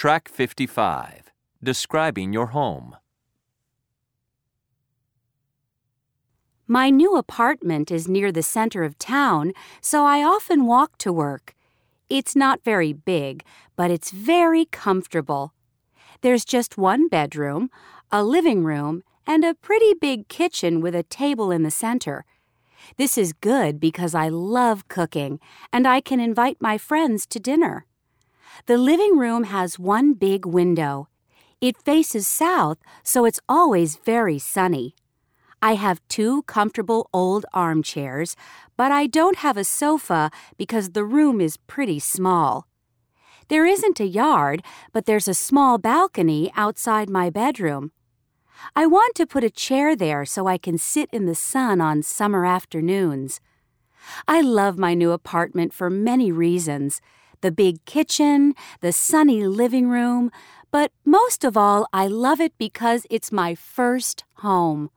Track 55. Describing your home. My new apartment is near the center of town, so I often walk to work. It's not very big, but it's very comfortable. There's just one bedroom, a living room, and a pretty big kitchen with a table in the center. This is good because I love cooking and I can invite my friends to dinner. The living room has one big window. It faces south, so it's always very sunny. I have two comfortable old armchairs, but I don't have a sofa because the room is pretty small. There isn't a yard, but there's a small balcony outside my bedroom. I want to put a chair there so I can sit in the sun on summer afternoons. I love my new apartment for many reasons the big kitchen, the sunny living room, but most of all, I love it because it's my first home.